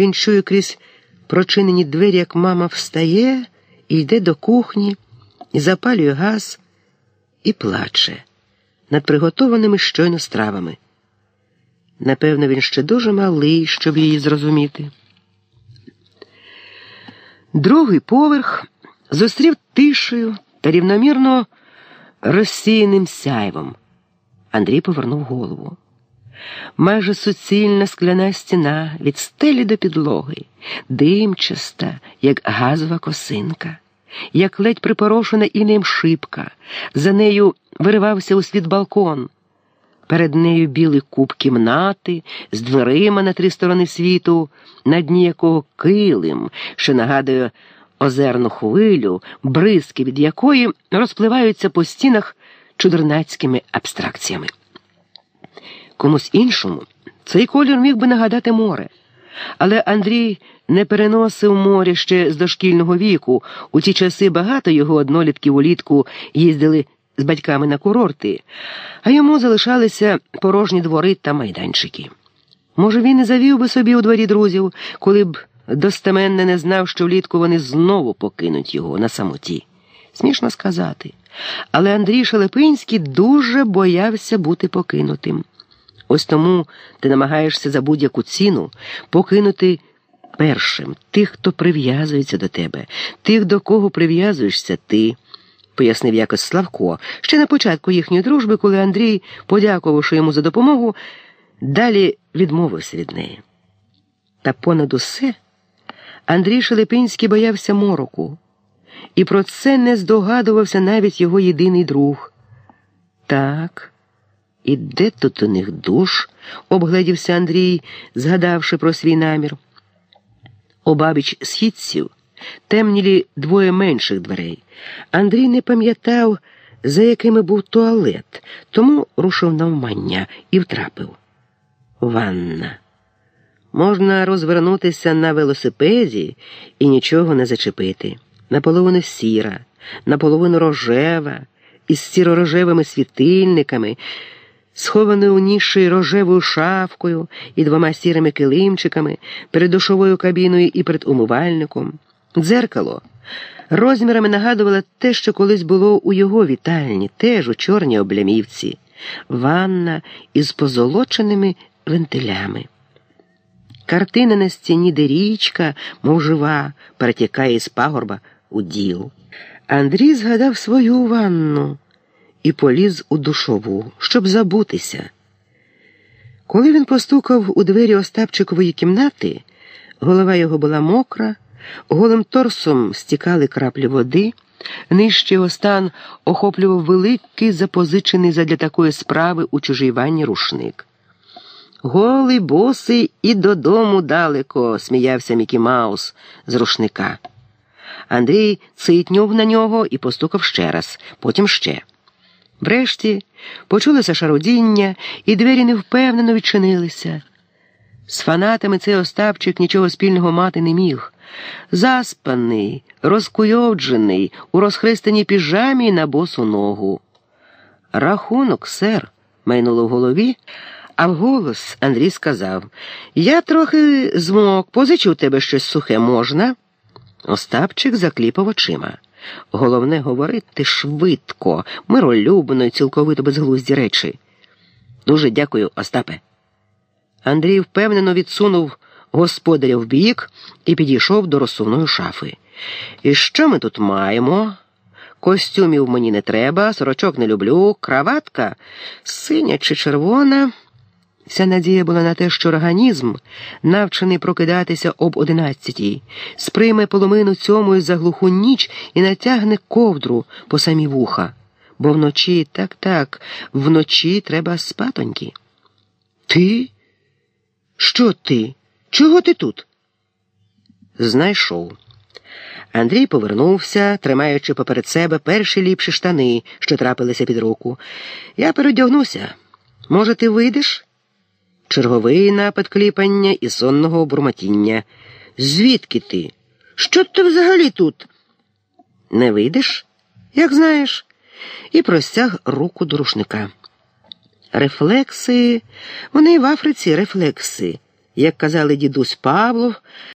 він чує крізь прочинені двері, як мама встає і йде до кухні, і запалює газ і плаче над приготованими щойно стравами. Напевно, він ще дуже малий, щоб її зрозуміти. Другий поверх зустрів тишею та рівномірно розсіяним сяйвом. Андрій повернув голову. Майже суцільна скляна стіна від стелі до підлоги, димчаста, як газова косинка, як ледь припорошена інеєм шибка. За нею виривався у світ балкон. Перед нею білий куб кімнати з дверима на три сторони світу, на дні якого килим, що нагадує озерну хвилю, бризки від якої розпливаються по стінах чудернацькими абстракціями. Комусь іншому цей колір міг би нагадати море. Але Андрій не переносив море ще з дошкільного віку. У ті часи багато його однолітків улітку їздили з батьками на курорти, а йому залишалися порожні двори та майданчики. Може, він і завів би собі у дворі друзів, коли б достеменно не знав, що влітку вони знову покинуть його на самоті. Смішно сказати. Але Андрій Шелепинський дуже боявся бути покинутим. Ось тому ти намагаєшся за будь-яку ціну покинути першим тих, хто прив'язується до тебе, тих, до кого прив'язуєшся ти, пояснив якось Славко, ще на початку їхньої дружби, коли Андрій, подякувавши йому за допомогу, далі відмовився від неї. Та понад усе Андрій Шелепинський боявся мороку, і про це не здогадувався навіть його єдиний друг. Так. І де тут у них душ? обгледівся Андрій, згадавши про свій намір. Обабіч східців темнілі двоє менших дверей. Андрій не пам'ятав, за якими був туалет, тому рушив навмання і втрапив. Ванна. Можна розвернутися на велосипеді і нічого не зачепити. Наполовину сіра, наполовину рожева, із сіро-рожевими світильниками схованою у ніші рожевою шафкою і двома сірими килимчиками, перед душовою кабіною і перед умивальником. Дзеркало розмірами нагадувало те, що колись було у його вітальні, теж у чорній облямівці, ванна із позолоченими вентилями. Картина на стіні, де річка, мов жива, перетікає з пагорба у діл. Андрій згадав свою ванну і поліз у душову, щоб забутися. Коли він постукав у двері Остапчикової кімнати, голова його була мокра, голим торсом стікали краплі води, нижче остан охоплював великий запозичений задля такої справи у чужій ванні рушник. Голий босий і додому далеко, сміявся Мікі Маус з рушника. Андрій цитнюв на нього і постукав ще раз, потім ще. Врешті почулося шародіння, і двері невпевнено відчинилися. З фанатами цей Остапчик нічого спільного мати не міг. Заспаний, розкуйовджений, у розхристаній піжамі на босу ногу. Рахунок, сер, майнуло в голові, а вголос Андрій сказав Я трохи змок, позичу тебе щось сухе можна. Остапчик закліпав очима. Головне говорити швидко, миролюбно і цілковито безглузді речі. Дуже дякую, Остапе. Андрій впевнено відсунув господаря в бік і підійшов до розсувної шафи. І що ми тут маємо? Костюмів мені не треба, сорочок не люблю, краватка синя чи червона. Вся надія була на те, що організм, навчений прокидатися об одинадцятій, сприйме поломину цьому за глуху ніч і натягне ковдру по самі вуха. Бо вночі, так так, вночі треба спатоньки. Ти? Що ти? Чого ти тут? Знайшов. Андрій повернувся, тримаючи поперед себе перші ліпші штани, що трапилися під руку. Я передягнуся. Може, ти вийдеш? Черговий напад кліпання і сонного бурмотіння. Звідки ти? Що ти взагалі тут? Не вийдеш, як знаєш, і простяг руку до рушника. Рефлекси, вони в Африці рефлекси, як казали дідусь Павло,